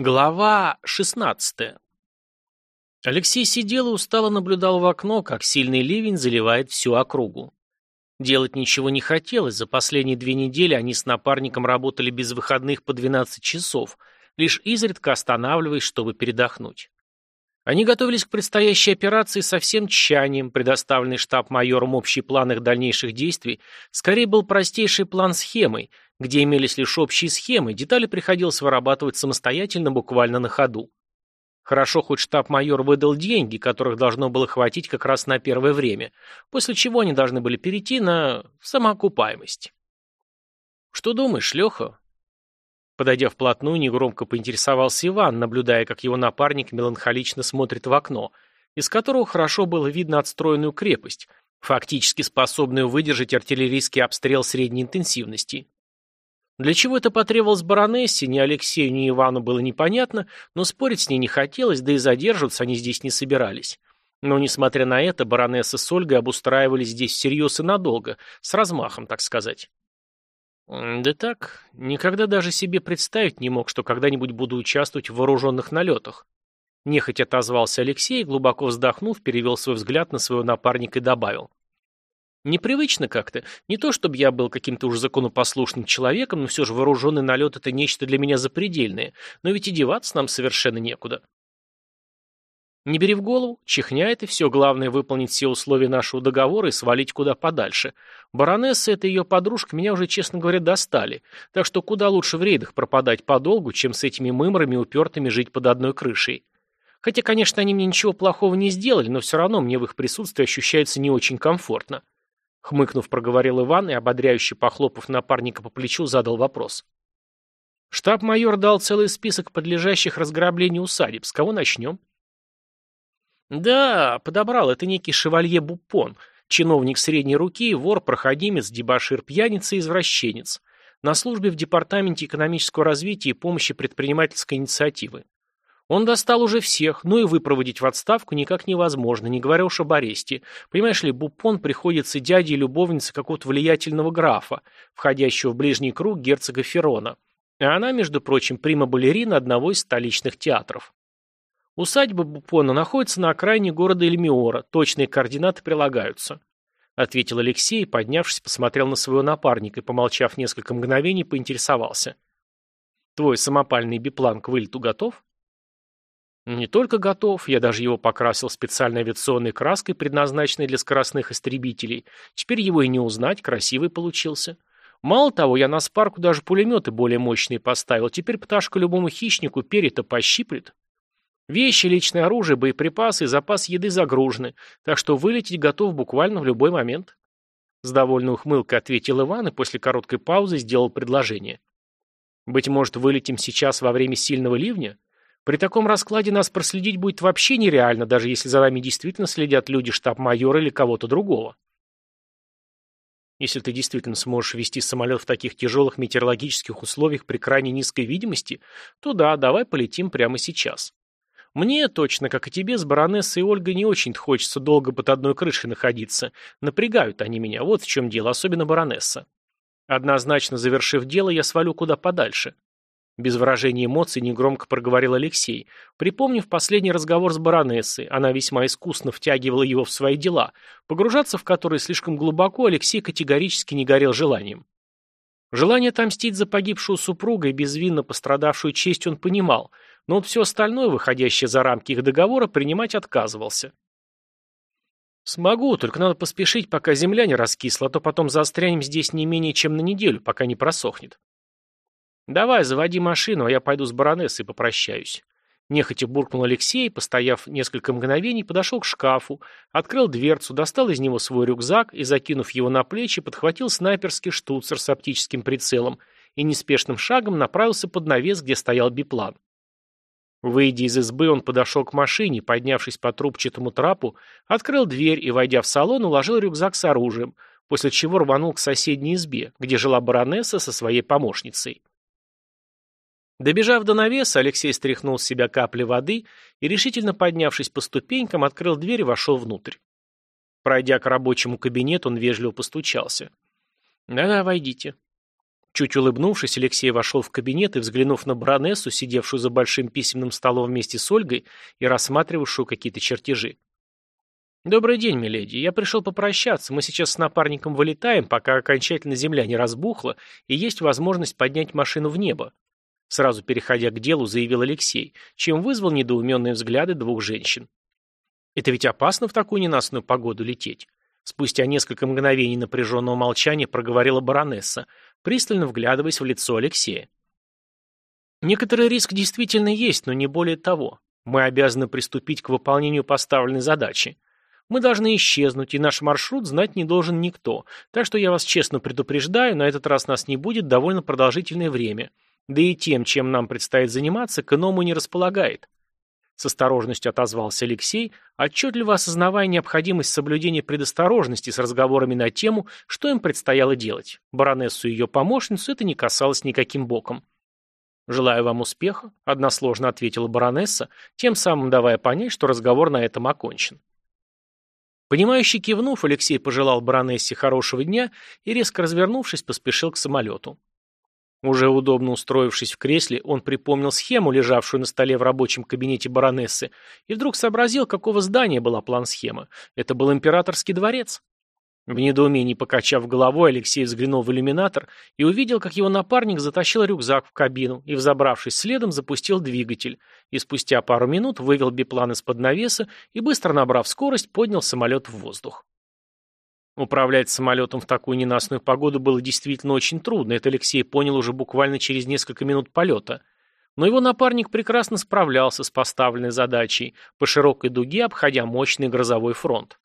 Глава 16. Алексей сидел и устало наблюдал в окно, как сильный ливень заливает всю округу. Делать ничего не хотелось, за последние две недели они с напарником работали без выходных по 12 часов, лишь изредка останавливаясь, чтобы передохнуть. Они готовились к предстоящей операции со всем тщанием, предоставленный штаб-майором общий план их дальнейших действий, скорее был простейший план схемой – где имелись лишь общие схемы, детали приходилось вырабатывать самостоятельно буквально на ходу. Хорошо, хоть штаб-майор выдал деньги, которых должно было хватить как раз на первое время, после чего они должны были перейти на самоокупаемость. «Что думаешь, Леха?» Подойдя вплотную, негромко поинтересовался Иван, наблюдая, как его напарник меланхолично смотрит в окно, из которого хорошо было видно отстроенную крепость, фактически способную выдержать артиллерийский обстрел средней интенсивности. Для чего это потребовалось баронессе, ни Алексею, ни Ивану было непонятно, но спорить с ней не хотелось, да и задерживаться они здесь не собирались. Но, несмотря на это, баронесса с Ольгой обустраивались здесь всерьез и надолго, с размахом, так сказать. Да так, никогда даже себе представить не мог, что когда-нибудь буду участвовать в вооруженных налетах. Нехотя отозвался Алексей, глубоко вздохнув, перевел свой взгляд на своего напарника и добавил. Непривычно как-то. Не то, чтобы я был каким-то уж законопослушным человеком, но все же вооруженный налет – это нечто для меня запредельное. Но ведь и деваться нам совершенно некуда. Не бери в голову, чихняет, и все, главное выполнить все условия нашего договора и свалить куда подальше. Баронесса, это ее подружка, меня уже, честно говоря, достали. Так что куда лучше в рейдах пропадать подолгу, чем с этими мымрами упертыми жить под одной крышей. Хотя, конечно, они мне ничего плохого не сделали, но все равно мне в их присутствии ощущается не очень комфортно. Хмыкнув, проговорил Иван и, ободряюще похлопав напарника по плечу, задал вопрос. Штаб-майор дал целый список подлежащих разграблению усадеб. С кого начнем? Да, подобрал. Это некий шевалье Бупон, чиновник средней руки, вор, проходимец, дебошир, пьяница и извращенец. На службе в Департаменте экономического развития и помощи предпринимательской инициативы. Он достал уже всех, но и выпроводить в отставку никак невозможно, не говоря уж об аресте. Понимаешь ли, Бупон приходится дяде и любовнице какого-то влиятельного графа, входящего в ближний круг герцога Ферона. А она, между прочим, прима-балерина одного из столичных театров. Усадьба Бупона находится на окраине города Эльмиора, точные координаты прилагаются. Ответил Алексей, поднявшись, посмотрел на своего напарника и, помолчав несколько мгновений, поинтересовался. «Твой самопальный биплан к вылету готов?» Не только готов, я даже его покрасил специальной авиационной краской, предназначенной для скоростных истребителей. Теперь его и не узнать, красивый получился. Мало того, я на спарку даже пулеметы более мощные поставил. Теперь пташка любому хищнику перья-то пощиплет. Вещи, личное оружие, боеприпасы и запас еды загружены, так что вылететь готов буквально в любой момент. С довольной ухмылкой ответил Иван и после короткой паузы сделал предложение. Быть может, вылетим сейчас во время сильного ливня? При таком раскладе нас проследить будет вообще нереально, даже если за нами действительно следят люди штаб-майора или кого-то другого. Если ты действительно сможешь вести самолет в таких тяжелых метеорологических условиях при крайне низкой видимости, то да, давай полетим прямо сейчас. Мне, точно как и тебе, с баронессой и Ольгой не очень хочется долго под одной крышей находиться. Напрягают они меня, вот в чем дело, особенно баронесса. Однозначно завершив дело, я свалю куда подальше. Без выражения эмоций негромко проговорил Алексей, припомнив последний разговор с баронессой. Она весьма искусно втягивала его в свои дела, погружаться в которые слишком глубоко Алексей категорически не горел желанием. Желание отомстить за погибшую супругу и безвинно пострадавшую честь он понимал, но вот все остальное, выходящее за рамки их договора, принимать отказывался. «Смогу, только надо поспешить, пока земля не раскисла, а то потом застрянем здесь не менее чем на неделю, пока не просохнет». «Давай, заводи машину, а я пойду с баронессой попрощаюсь». Нехотя буркнул Алексей, постояв несколько мгновений, подошел к шкафу, открыл дверцу, достал из него свой рюкзак и, закинув его на плечи, подхватил снайперский штуцер с оптическим прицелом и неспешным шагом направился под навес, где стоял биплан. Выйдя из избы, он подошел к машине, поднявшись по трубчатому трапу, открыл дверь и, войдя в салон, уложил рюкзак с оружием, после чего рванул к соседней избе, где жила баронесса со своей помощницей. Добежав до навеса, Алексей стряхнул с себя капли воды и, решительно поднявшись по ступенькам, открыл дверь и вошел внутрь. Пройдя к рабочему кабинету, он вежливо постучался. «Да-да, войдите». Чуть улыбнувшись, Алексей вошел в кабинет и, взглянув на баронессу, сидевшую за большим письменным столом вместе с Ольгой и рассматривавшую какие-то чертежи. «Добрый день, миледи. Я пришел попрощаться. Мы сейчас с напарником вылетаем, пока окончательно земля не разбухла, и есть возможность поднять машину в небо». Сразу переходя к делу, заявил Алексей, чем вызвал недоуменные взгляды двух женщин. «Это ведь опасно в такую ненастную погоду лететь?» Спустя несколько мгновений напряженного молчания проговорила баронесса, пристально вглядываясь в лицо Алексея. «Некоторый риск действительно есть, но не более того. Мы обязаны приступить к выполнению поставленной задачи. Мы должны исчезнуть, и наш маршрут знать не должен никто. Так что я вас честно предупреждаю, на этот раз нас не будет довольно продолжительное время. Да и тем, чем нам предстоит заниматься, к иному не располагает. С осторожностью отозвался Алексей, отчетливо осознавая необходимость соблюдения предосторожности с разговорами на тему, что им предстояло делать. Баронессу и ее помощницу это не касалось никаким боком. «Желаю вам успеха», — односложно ответила баронесса, тем самым давая понять, что разговор на этом окончен. Понимающий кивнув, Алексей пожелал баронессе хорошего дня и, резко развернувшись, поспешил к самолету. Уже удобно устроившись в кресле, он припомнил схему, лежавшую на столе в рабочем кабинете баронессы, и вдруг сообразил, какого здания была план-схема. Это был императорский дворец. В недоумении покачав головой, Алексей взглянул в иллюминатор и увидел, как его напарник затащил рюкзак в кабину и, взобравшись следом, запустил двигатель, и спустя пару минут вывел биплан из-под навеса и, быстро набрав скорость, поднял самолет в воздух. Управлять самолетом в такую ненастную погоду было действительно очень трудно, это Алексей понял уже буквально через несколько минут полета. Но его напарник прекрасно справлялся с поставленной задачей, по широкой дуге обходя мощный грозовой фронт.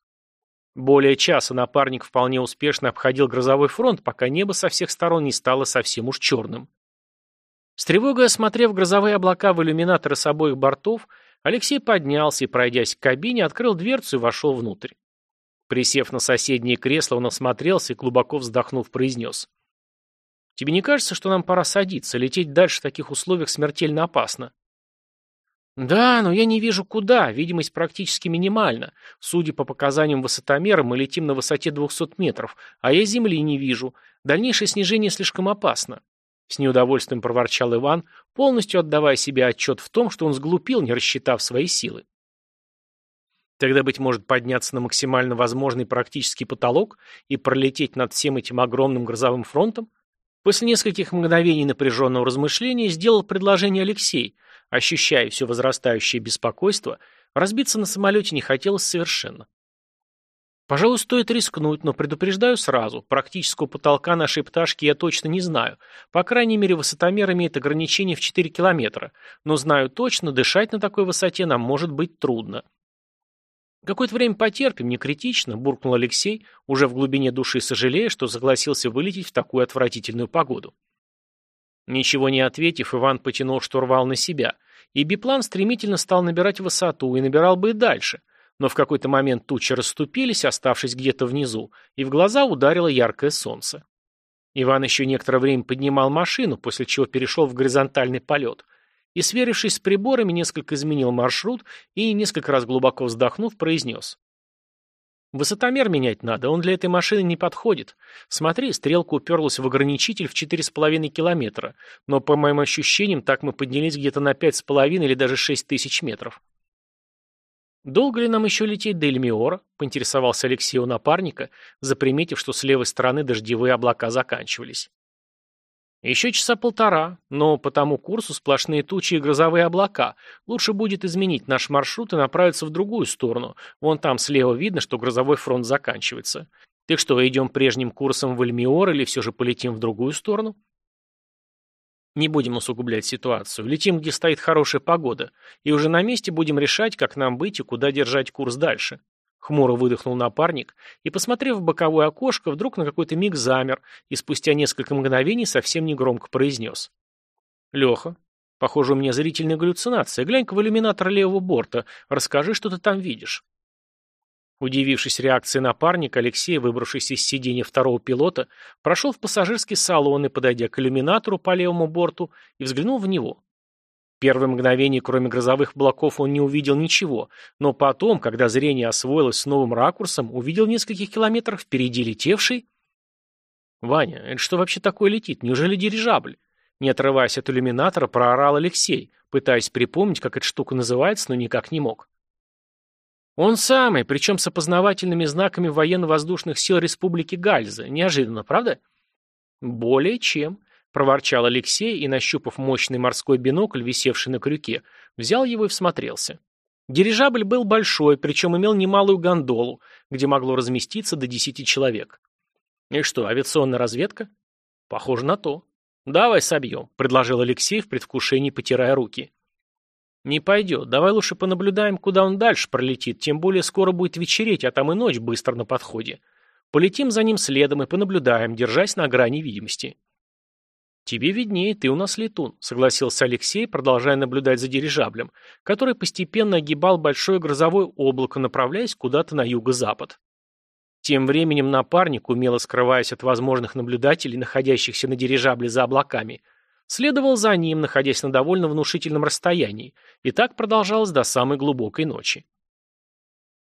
Более часа напарник вполне успешно обходил грозовой фронт, пока небо со всех сторон не стало совсем уж черным. С тревогой осмотрев грозовые облака в иллюминаторы с обоих бортов, Алексей поднялся и, пройдясь к кабине, открыл дверцу и вошел внутрь. Присев на соседнее кресло, он осмотрелся и, глубоко вздохнув, произнес. «Тебе не кажется, что нам пора садиться? Лететь дальше в таких условиях смертельно опасно?» «Да, но я не вижу куда, видимость практически минимальна. Судя по показаниям высотомера, мы летим на высоте 200 метров, а я земли не вижу. Дальнейшее снижение слишком опасно». С неудовольствием проворчал Иван, полностью отдавая себе отчет в том, что он сглупил, не рассчитав свои силы. Тогда, быть может, подняться на максимально возможный практический потолок и пролететь над всем этим огромным грозовым фронтом? После нескольких мгновений напряженного размышления сделал предложение Алексей, ощущая все возрастающее беспокойство, разбиться на самолете не хотелось совершенно. Пожалуй, стоит рискнуть, но предупреждаю сразу, практического потолка нашей пташки я точно не знаю. По крайней мере, высотомер имеет ограничение в 4 километра, но знаю точно, дышать на такой высоте нам может быть трудно. «Какое-то время потерпим, не критично», — буркнул Алексей, уже в глубине души сожалея, что согласился вылететь в такую отвратительную погоду. Ничего не ответив, Иван потянул штурвал на себя, и биплан стремительно стал набирать высоту, и набирал бы и дальше. Но в какой-то момент тучи расступились, оставшись где-то внизу, и в глаза ударило яркое солнце. Иван еще некоторое время поднимал машину, после чего перешел в горизонтальный полет, и, сверившись с приборами, несколько изменил маршрут и, несколько раз глубоко вздохнув, произнес. Высотомер менять надо, он для этой машины не подходит. Смотри, стрелка уперлась в ограничитель в 4,5 километра, но, по моим ощущениям, так мы поднялись где-то на 5,5 или даже 6 тысяч метров. «Долго ли нам еще лететь до Эльмиора?» — поинтересовался Алексей у напарника, заприметив, что с левой стороны дождевые облака заканчивались. Еще часа полтора, но по тому курсу сплошные тучи и грозовые облака. Лучше будет изменить наш маршрут и направиться в другую сторону. Вон там слева видно, что грозовой фронт заканчивается. Так что, идем прежним курсом в Эльмиор или все же полетим в другую сторону? Не будем усугублять ситуацию. Летим, где стоит хорошая погода. И уже на месте будем решать, как нам быть и куда держать курс дальше. Хмуро выдохнул напарник и, посмотрев в боковое окошко, вдруг на какой-то миг замер и спустя несколько мгновений совсем негромко произнес. «Леха, похоже, у меня зрительная галлюцинация. Глянь-ка в иллюминатор левого борта. Расскажи, что ты там видишь». Удивившись реакции напарника, Алексей, выбравшись из сиденья второго пилота, прошел в пассажирский салон и, подойдя к иллюминатору по левому борту, и взглянул в него. Первое мгновение, кроме грозовых облаков, он не увидел ничего, но потом, когда зрение освоилось с новым ракурсом, увидел нескольких километрах впереди летевший... «Ваня, это что вообще такое летит? Неужели дирижабль?» Не отрываясь от иллюминатора, проорал Алексей, пытаясь припомнить, как эта штука называется, но никак не мог. «Он самый, причем с опознавательными знаками военно-воздушных сил Республики Гальза. Неожиданно, правда?» «Более чем», — проворчал Алексей и, нащупав мощный морской бинокль, висевший на крюке, взял его и всмотрелся. Дирижабль был большой, причем имел немалую гондолу, где могло разместиться до десяти человек. И что, авиационная разведка? Похоже на то. Давай собьем, предложил Алексей в предвкушении, потирая руки. Не пойдет, давай лучше понаблюдаем, куда он дальше пролетит, тем более скоро будет вечереть, а там и ночь быстро на подходе. Полетим за ним следом и понаблюдаем, держась на грани видимости. «Тебе виднее, ты у нас летун», — согласился Алексей, продолжая наблюдать за дирижаблем, который постепенно огибал большое грозовое облако, направляясь куда-то на юго-запад. Тем временем напарник, умело скрываясь от возможных наблюдателей, находящихся на дирижабле за облаками, следовал за ним, находясь на довольно внушительном расстоянии, и так продолжалось до самой глубокой ночи.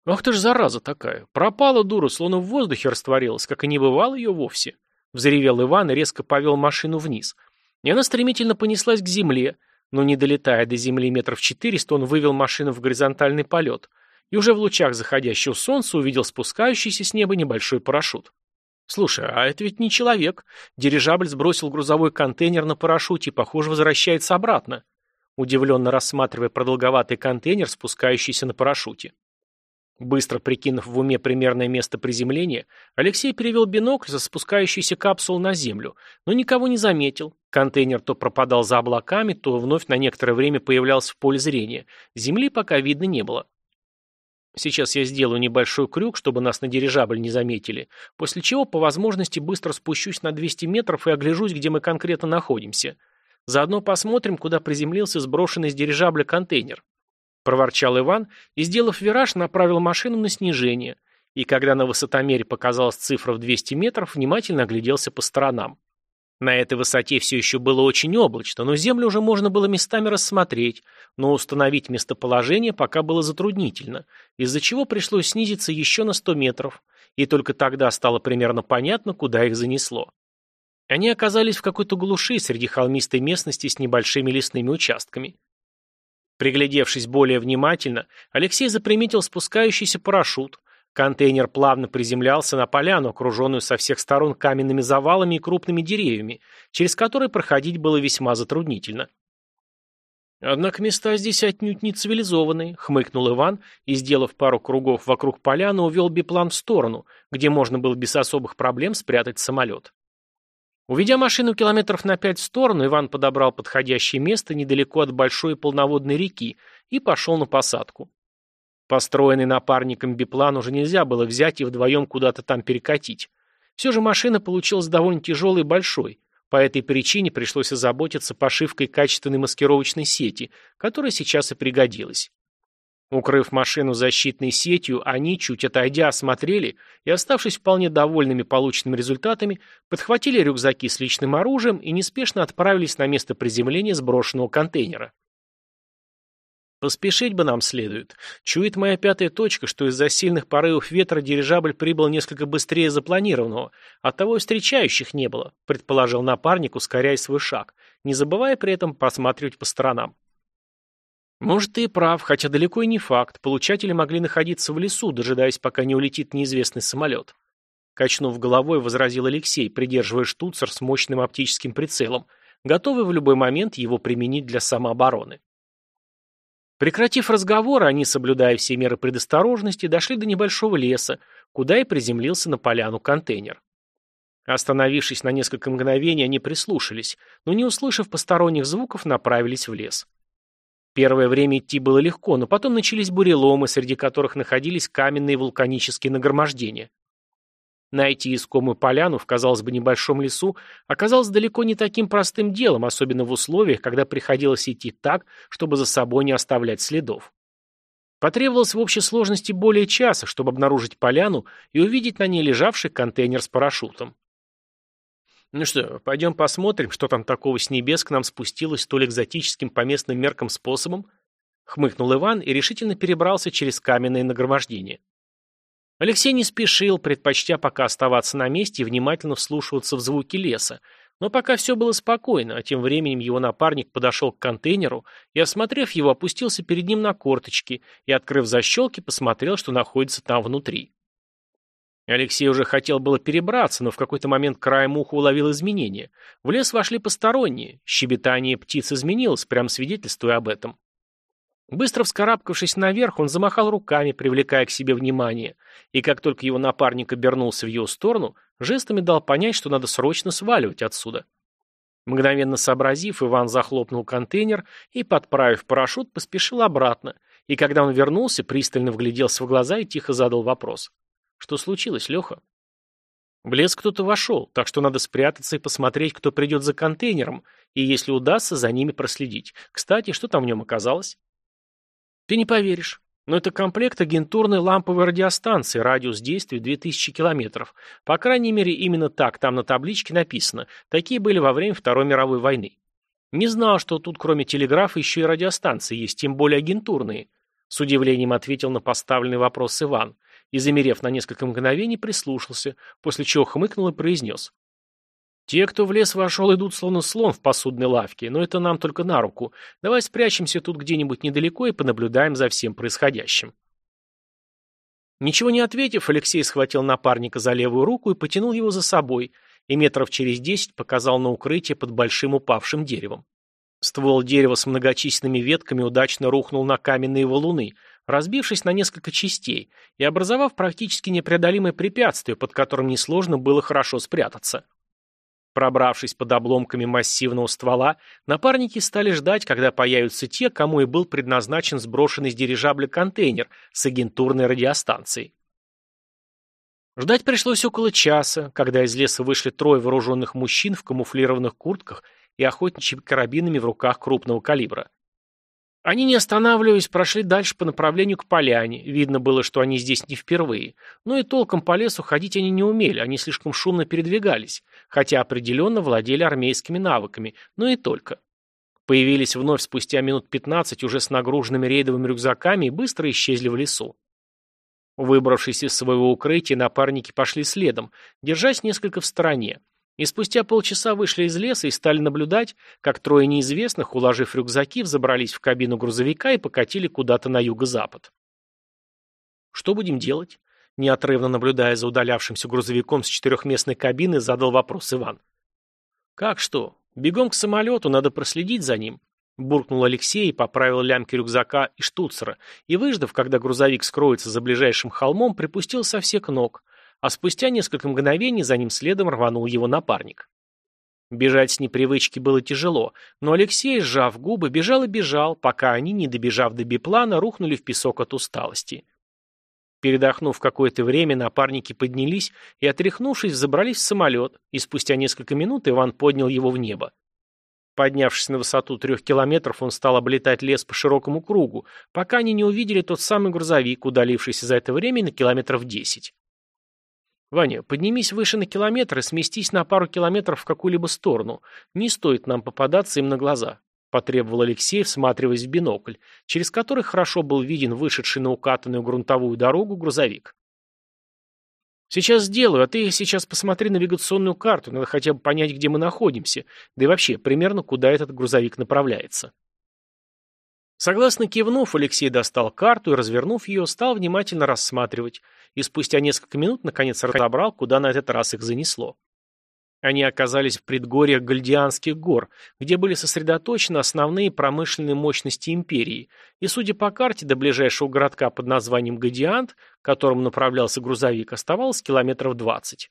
«Ах ты ж зараза такая! Пропала дура, словно в воздухе растворилась, как и не бывало ее вовсе!» Взревел Иван и резко повел машину вниз. И она стремительно понеслась к земле, но не долетая до земли метров четыреста, он вывел машину в горизонтальный полет и уже в лучах заходящего солнца увидел спускающийся с неба небольшой парашют. «Слушай, а это ведь не человек. Дирижабль сбросил грузовой контейнер на парашюте и, похоже, возвращается обратно», удивленно рассматривая продолговатый контейнер, спускающийся на парашюте. Быстро прикинув в уме примерное место приземления, Алексей перевел бинокль за спускающийся капсул на землю, но никого не заметил. Контейнер то пропадал за облаками, то вновь на некоторое время появлялся в поле зрения. Земли пока видно не было. Сейчас я сделаю небольшой крюк, чтобы нас на дирижабль не заметили, после чего по возможности быстро спущусь на 200 метров и огляжусь, где мы конкретно находимся. Заодно посмотрим, куда приземлился сброшенный с дирижабля контейнер проворчал Иван и, сделав вираж, направил машину на снижение, и когда на высотомере показалась цифра в 200 метров, внимательно огляделся по сторонам. На этой высоте все еще было очень облачно, но землю уже можно было местами рассмотреть, но установить местоположение пока было затруднительно, из-за чего пришлось снизиться еще на 100 метров, и только тогда стало примерно понятно, куда их занесло. Они оказались в какой-то глуши среди холмистой местности с небольшими лесными участками. Приглядевшись более внимательно, Алексей заприметил спускающийся парашют. Контейнер плавно приземлялся на поляну, окруженную со всех сторон каменными завалами и крупными деревьями, через которые проходить было весьма затруднительно. «Однако места здесь отнюдь не цивилизованные», — хмыкнул Иван и, сделав пару кругов вокруг поляны, увел биплан в сторону, где можно было без особых проблем спрятать самолет. Уведя машину километров на пять в сторону, Иван подобрал подходящее место недалеко от большой полноводной реки и пошел на посадку. Построенный напарником биплан уже нельзя было взять и вдвоем куда-то там перекатить. Все же машина получилась довольно тяжелой и большой. По этой причине пришлось озаботиться пошивкой качественной маскировочной сети, которая сейчас и пригодилась. Укрыв машину защитной сетью, они, чуть отойдя, осмотрели и, оставшись вполне довольными полученными результатами, подхватили рюкзаки с личным оружием и неспешно отправились на место приземления сброшенного контейнера. Поспешить бы нам следует. Чует моя пятая точка, что из-за сильных порывов ветра дирижабль прибыл несколько быстрее запланированного, оттого и встречающих не было, предположил напарник, ускоряя свой шаг, не забывая при этом посматривать по сторонам. Может, ты и прав, хотя далеко и не факт. Получатели могли находиться в лесу, дожидаясь, пока не улетит неизвестный самолет. Качнув головой, возразил Алексей, придерживая штуцер с мощным оптическим прицелом, готовый в любой момент его применить для самообороны. Прекратив разговор, они, соблюдая все меры предосторожности, дошли до небольшого леса, куда и приземлился на поляну контейнер. Остановившись на несколько мгновений, они прислушались, но, не услышав посторонних звуков, направились в лес. Первое время идти было легко, но потом начались буреломы, среди которых находились каменные вулканические нагромождения. Найти искомую поляну в, казалось бы, небольшом лесу оказалось далеко не таким простым делом, особенно в условиях, когда приходилось идти так, чтобы за собой не оставлять следов. Потребовалось в общей сложности более часа, чтобы обнаружить поляну и увидеть на ней лежавший контейнер с парашютом. Ну что, пойдем посмотрим, что там такого с небес к нам спустилось столь экзотическим по местным меркам способом? Хмыкнул Иван и решительно перебрался через каменное нагромождение. Алексей не спешил, предпочтя пока оставаться на месте и внимательно вслушиваться в звуки леса, но пока все было спокойно, а тем временем его напарник подошел к контейнеру и, осмотрев его, опустился перед ним на корточки и, открыв защелки, посмотрел, что находится там внутри. Алексей уже хотел было перебраться, но в какой-то момент краем уха уловил изменения. В лес вошли посторонние. Щебетание птиц изменилось, прям свидетельствуя об этом. Быстро вскарабкавшись наверх, он замахал руками, привлекая к себе внимание, и как только его напарник обернулся в его сторону, жестами дал понять, что надо срочно сваливать отсюда. Мгновенно сообразив, Иван захлопнул контейнер и, подправив парашют, поспешил обратно, и когда он вернулся, пристально вгляделся в глаза и тихо задал вопрос. Что случилось, Леха? В лес кто-то вошел, так что надо спрятаться и посмотреть, кто придет за контейнером, и если удастся, за ними проследить. Кстати, что там в нем оказалось? Ты не поверишь, но это комплект агентурной ламповой радиостанции, радиус действия 2000 километров. По крайней мере, именно так там на табличке написано. Такие были во время Второй мировой войны. Не знал, что тут кроме телеграфа еще и радиостанции есть, тем более агентурные. С удивлением ответил на поставленный вопрос Иван и, замерев на несколько мгновений, прислушался, после чего хмыкнул и произнес. «Те, кто в лес вошел, идут словно слон в посудной лавке, но это нам только на руку. Давай спрячемся тут где-нибудь недалеко и понаблюдаем за всем происходящим». Ничего не ответив, Алексей схватил напарника за левую руку и потянул его за собой, и метров через десять показал на укрытие под большим упавшим деревом. Ствол дерева с многочисленными ветками удачно рухнул на каменные валуны, разбившись на несколько частей и образовав практически непреодолимое препятствие, под которым несложно было хорошо спрятаться. Пробравшись под обломками массивного ствола, напарники стали ждать, когда появятся те, кому и был предназначен сброшенный с дирижабля контейнер с агентурной радиостанцией. Ждать пришлось около часа, когда из леса вышли трое вооруженных мужчин в камуфлированных куртках и охотничьими карабинами в руках крупного калибра. Они, не останавливаясь, прошли дальше по направлению к поляне. Видно было, что они здесь не впервые. Но и толком по лесу ходить они не умели, они слишком шумно передвигались, хотя определенно владели армейскими навыками, но и только. Появились вновь спустя минут 15 уже с нагруженными рейдовыми рюкзаками и быстро исчезли в лесу. Выбравшись из своего укрытия, напарники пошли следом, держась несколько в стороне. И спустя полчаса вышли из леса и стали наблюдать, как трое неизвестных, уложив рюкзаки, взобрались в кабину грузовика и покатили куда-то на юго-запад. «Что будем делать?» Неотрывно наблюдая за удалявшимся грузовиком с четырехместной кабины, задал вопрос Иван. «Как что? Бегом к самолету, надо проследить за ним», буркнул Алексей и поправил лямки рюкзака и штуцера, и, выждав, когда грузовик скроется за ближайшим холмом, припустил со всех ног, а спустя несколько мгновений за ним следом рванул его напарник. Бежать с непривычки было тяжело, но Алексей, сжав губы, бежал и бежал, пока они, не добежав до биплана, рухнули в песок от усталости. Передохнув какое-то время, напарники поднялись и, отряхнувшись, забрались в самолет, и спустя несколько минут Иван поднял его в небо. Поднявшись на высоту трех километров, он стал облетать лес по широкому кругу, пока они не увидели тот самый грузовик, удалившийся за это время на километров десять. «Ваня, поднимись выше на километр и сместись на пару километров в какую-либо сторону. Не стоит нам попадаться им на глаза», – потребовал Алексей, всматриваясь в бинокль, через который хорошо был виден вышедший на укатанную грунтовую дорогу грузовик. «Сейчас сделаю, а ты сейчас посмотри навигационную карту, надо хотя бы понять, где мы находимся, да и вообще, примерно, куда этот грузовик направляется». Согласно кивнув, Алексей достал карту и, развернув ее, стал внимательно рассматривать, и спустя несколько минут наконец разобрал, куда на этот раз их занесло. Они оказались в предгорьях Гальдианских гор, где были сосредоточены основные промышленные мощности империи, и, судя по карте, до ближайшего городка под названием Гадиант, к которому направлялся грузовик, оставалось километров двадцать.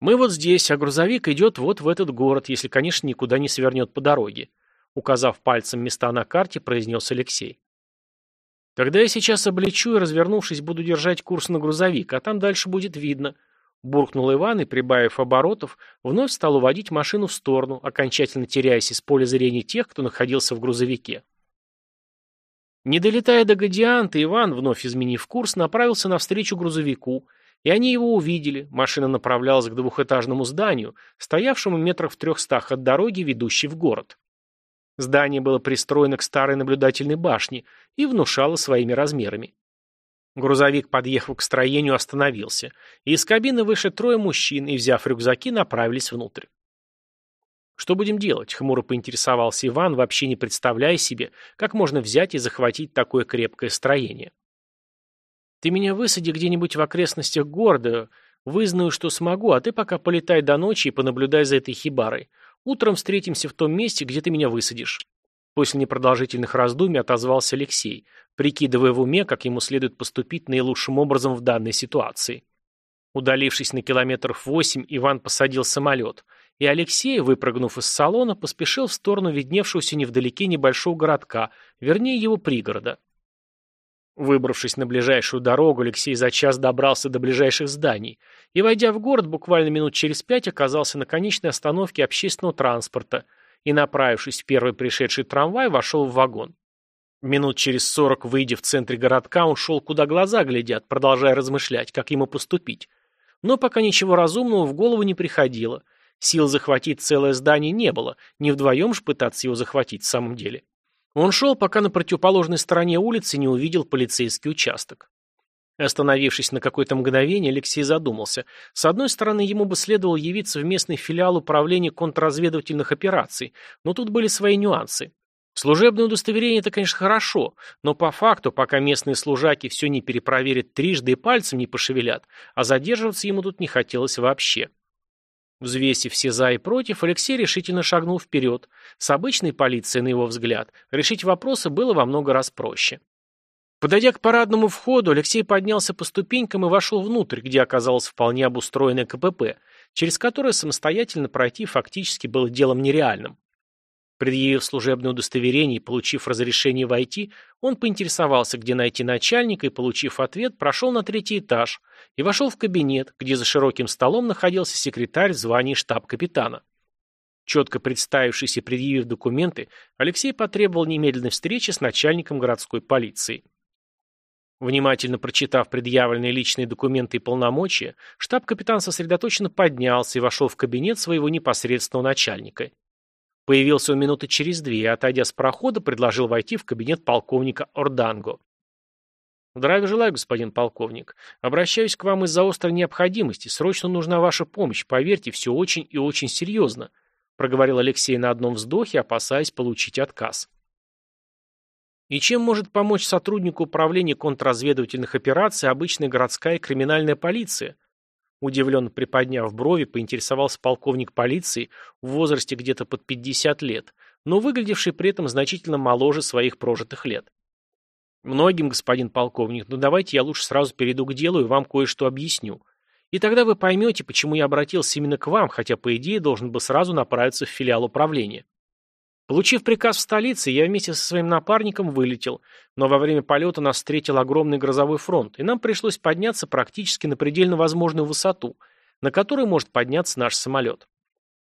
«Мы вот здесь, а грузовик идет вот в этот город, если, конечно, никуда не свернет по дороге», указав пальцем места на карте, произнес Алексей. Тогда я сейчас облечу и, развернувшись, буду держать курс на грузовик, а там дальше будет видно. Буркнул Иван и, прибавив оборотов, вновь стал уводить машину в сторону, окончательно теряясь из поля зрения тех, кто находился в грузовике. Не долетая до Гадианта, Иван, вновь изменив курс, направился навстречу грузовику, и они его увидели. Машина направлялась к двухэтажному зданию, стоявшему метрах в трехстах от дороги, ведущей в город. Здание было пристроено к старой наблюдательной башне и внушало своими размерами. Грузовик, подъехав к строению, остановился, и из кабины вышли трое мужчин и, взяв рюкзаки, направились внутрь. «Что будем делать?» — хмуро поинтересовался Иван, вообще не представляя себе, как можно взять и захватить такое крепкое строение. «Ты меня высади где-нибудь в окрестностях города, вызнаю, что смогу, а ты пока полетай до ночи и понаблюдай за этой хибарой. Утром встретимся в том месте, где ты меня высадишь». После непродолжительных раздумий отозвался Алексей, прикидывая в уме, как ему следует поступить наилучшим образом в данной ситуации. Удалившись на километров восемь, Иван посадил самолет, и Алексей, выпрыгнув из салона, поспешил в сторону видневшегося невдалеке небольшого городка, вернее его пригорода. Выбравшись на ближайшую дорогу, Алексей за час добрался до ближайших зданий и, войдя в город, буквально минут через пять оказался на конечной остановке общественного транспорта и, направившись в первый пришедший трамвай, вошел в вагон. Минут через сорок, выйдя в центре городка, он шел, куда глаза глядят, продолжая размышлять, как ему поступить. Но пока ничего разумного в голову не приходило. Сил захватить целое здание не было, не вдвоем же пытаться его захватить в самом деле. Он шел, пока на противоположной стороне улицы не увидел полицейский участок. Остановившись на какое-то мгновение, Алексей задумался. С одной стороны, ему бы следовало явиться в местный филиал управления контрразведывательных операций, но тут были свои нюансы. Служебное удостоверение – это, конечно, хорошо, но по факту, пока местные служаки все не перепроверят трижды и пальцем не пошевелят, а задерживаться ему тут не хотелось вообще. Взвесив все «за» и «против», Алексей решительно шагнул вперед. С обычной полицией, на его взгляд, решить вопросы было во много раз проще. Подойдя к парадному входу, Алексей поднялся по ступенькам и вошел внутрь, где оказалось вполне обустроенное КПП, через которое самостоятельно пройти фактически было делом нереальным. Предъявив служебное удостоверение и получив разрешение войти, он поинтересовался, где найти начальника, и, получив ответ, прошел на третий этаж и вошел в кабинет, где за широким столом находился секретарь в звании штаб-капитана. Четко представившись и предъявив документы, Алексей потребовал немедленной встречи с начальником городской полиции. Внимательно прочитав предъявленные личные документы и полномочия, штаб-капитан сосредоточенно поднялся и вошел в кабинет своего непосредственного начальника. Появился он минуты через две и, отойдя с прохода, предложил войти в кабинет полковника Орданго. «Здравия желаю, господин полковник. Обращаюсь к вам из-за острой необходимости. Срочно нужна ваша помощь. Поверьте, все очень и очень серьезно», проговорил Алексей на одном вздохе, опасаясь получить отказ. И чем может помочь сотруднику управления контрразведывательных операций обычная городская криминальная полиция? Удивленно приподняв брови, поинтересовался полковник полиции в возрасте где-то под 50 лет, но выглядевший при этом значительно моложе своих прожитых лет. «Многим, господин полковник, но давайте я лучше сразу перейду к делу и вам кое-что объясню. И тогда вы поймете, почему я обратился именно к вам, хотя, по идее, должен бы сразу направиться в филиал управления. Получив приказ в столице, я вместе со своим напарником вылетел, но во время полета нас встретил огромный грозовой фронт, и нам пришлось подняться практически на предельно возможную высоту, на которую может подняться наш самолет.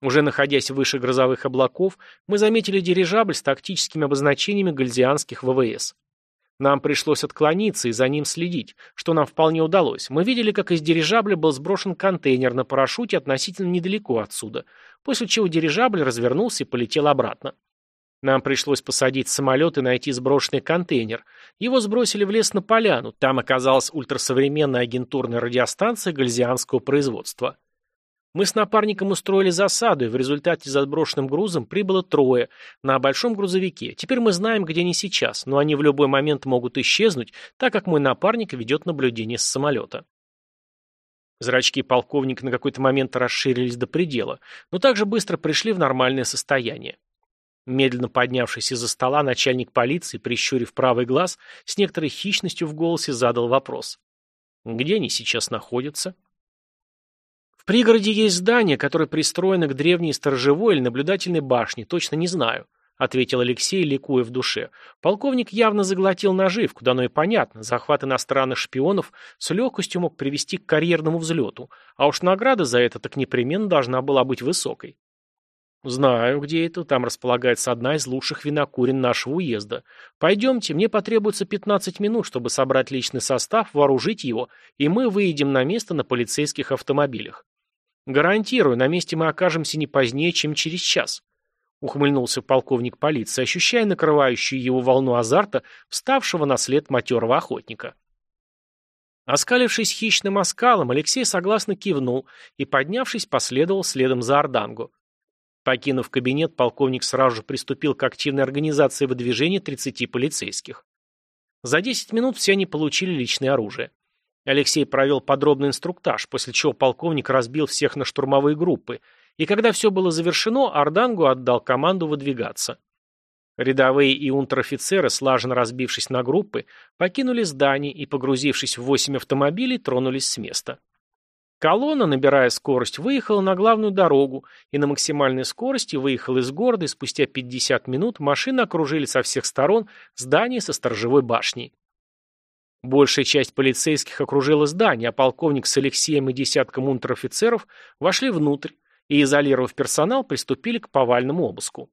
Уже находясь выше грозовых облаков, мы заметили дирижабль с тактическими обозначениями гальзианских ВВС. Нам пришлось отклониться и за ним следить, что нам вполне удалось. Мы видели, как из дирижабля был сброшен контейнер на парашюте относительно недалеко отсюда, после чего дирижабль развернулся и полетел обратно. Нам пришлось посадить самолет и найти сброшенный контейнер. Его сбросили в лес на поляну. Там оказалась ультрасовременная агентурная радиостанция гальзианского производства. Мы с напарником устроили засаду, и в результате за сброшенным грузом прибыло трое на большом грузовике. Теперь мы знаем, где они сейчас, но они в любой момент могут исчезнуть, так как мой напарник ведет наблюдение с самолета. Зрачки полковника на какой-то момент расширились до предела, но также быстро пришли в нормальное состояние. Медленно поднявшись из-за стола, начальник полиции, прищурив правый глаз, с некоторой хищностью в голосе задал вопрос. «Где они сейчас находятся?» «В пригороде есть здание, которое пристроено к древней сторожевой или наблюдательной башне, точно не знаю», ответил Алексей, ликуя в душе. Полковник явно заглотил наживку, да оно и понятно. Захват иностранных шпионов с легкостью мог привести к карьерному взлету, а уж награда за это так непременно должна была быть высокой. «Знаю, где это. Там располагается одна из лучших винокурен нашего уезда. Пойдемте, мне потребуется 15 минут, чтобы собрать личный состав, вооружить его, и мы выедем на место на полицейских автомобилях. Гарантирую, на месте мы окажемся не позднее, чем через час». Ухмыльнулся полковник полиции, ощущая накрывающую его волну азарта, вставшего на след матерого охотника. Оскалившись хищным оскалом, Алексей согласно кивнул и, поднявшись, последовал следом за Орданго. Покинув кабинет, полковник сразу же приступил к активной организации выдвижения 30 полицейских. За 10 минут все они получили личное оружие. Алексей провел подробный инструктаж, после чего полковник разбил всех на штурмовые группы, и когда все было завершено, Орданго отдал команду выдвигаться. Рядовые и унтер-офицеры, слаженно разбившись на группы, покинули здание и, погрузившись в восемь автомобилей, тронулись с места. Колонна, набирая скорость, выехала на главную дорогу и на максимальной скорости выехала из города, и спустя 50 минут машины окружили со всех сторон здание со сторожевой башней. Большая часть полицейских окружила здание, а полковник с Алексеем и десятком унтер-офицеров вошли внутрь и, изолировав персонал, приступили к повальному обыску.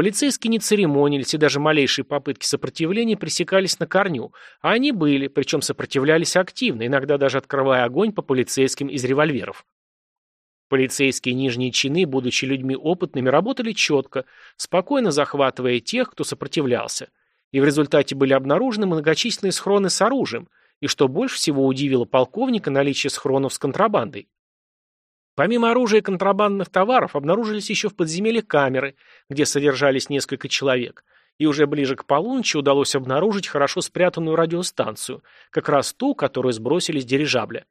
Полицейские не церемонились, и даже малейшие попытки сопротивления пресекались на корню, а они были, причем сопротивлялись активно, иногда даже открывая огонь по полицейским из револьверов. Полицейские нижние чины, будучи людьми опытными, работали четко, спокойно захватывая тех, кто сопротивлялся, и в результате были обнаружены многочисленные схроны с оружием, и что больше всего удивило полковника, наличие схронов с контрабандой. Помимо оружия и контрабандных товаров, обнаружились еще в подземелье камеры, где содержались несколько человек, и уже ближе к полуночи удалось обнаружить хорошо спрятанную радиостанцию, как раз ту, которую сбросили с дирижабля.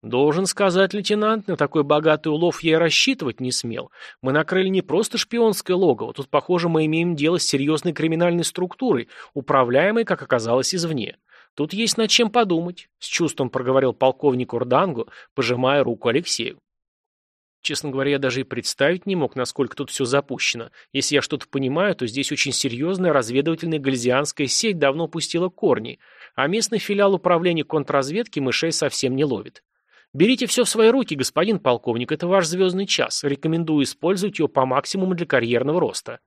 Должен сказать, лейтенант, на такой богатый улов я и рассчитывать не смел. Мы накрыли не просто шпионское логово, тут, похоже, мы имеем дело с серьезной криминальной структурой, управляемой, как оказалось, извне. Тут есть над чем подумать, с чувством проговорил полковник Урдангу, пожимая руку Алексею. Честно говоря, я даже и представить не мог, насколько тут все запущено. Если я что-то понимаю, то здесь очень серьезная разведывательная гальзианская сеть давно пустила корни, а местный филиал управления контрразведки мышей совсем не ловит. Берите все в свои руки, господин полковник, это ваш звездный час. Рекомендую использовать его по максимуму для карьерного роста.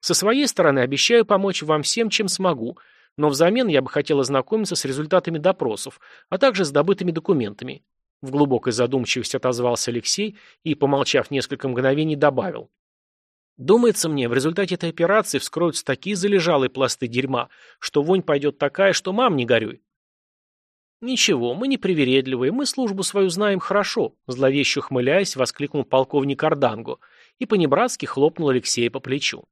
Со своей стороны обещаю помочь вам всем, чем смогу, но взамен я бы хотел ознакомиться с результатами допросов, а также с добытыми документами. В глубокой задумчивости отозвался Алексей и, помолчав несколько мгновений, добавил. Думается мне, в результате этой операции вскроются такие залежалые пласты дерьма, что вонь пойдет такая, что мам не горюй. «Ничего, мы не привередливые, мы службу свою знаем хорошо», зловеще ухмыляясь, воскликнул полковник Арданго и понебратски хлопнул Алексея по плечу.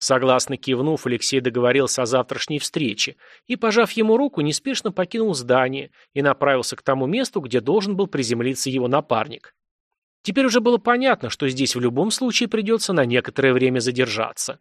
Согласно кивнув, Алексей договорился о завтрашней встрече и, пожав ему руку, неспешно покинул здание и направился к тому месту, где должен был приземлиться его напарник. Теперь уже было понятно, что здесь в любом случае придется на некоторое время задержаться.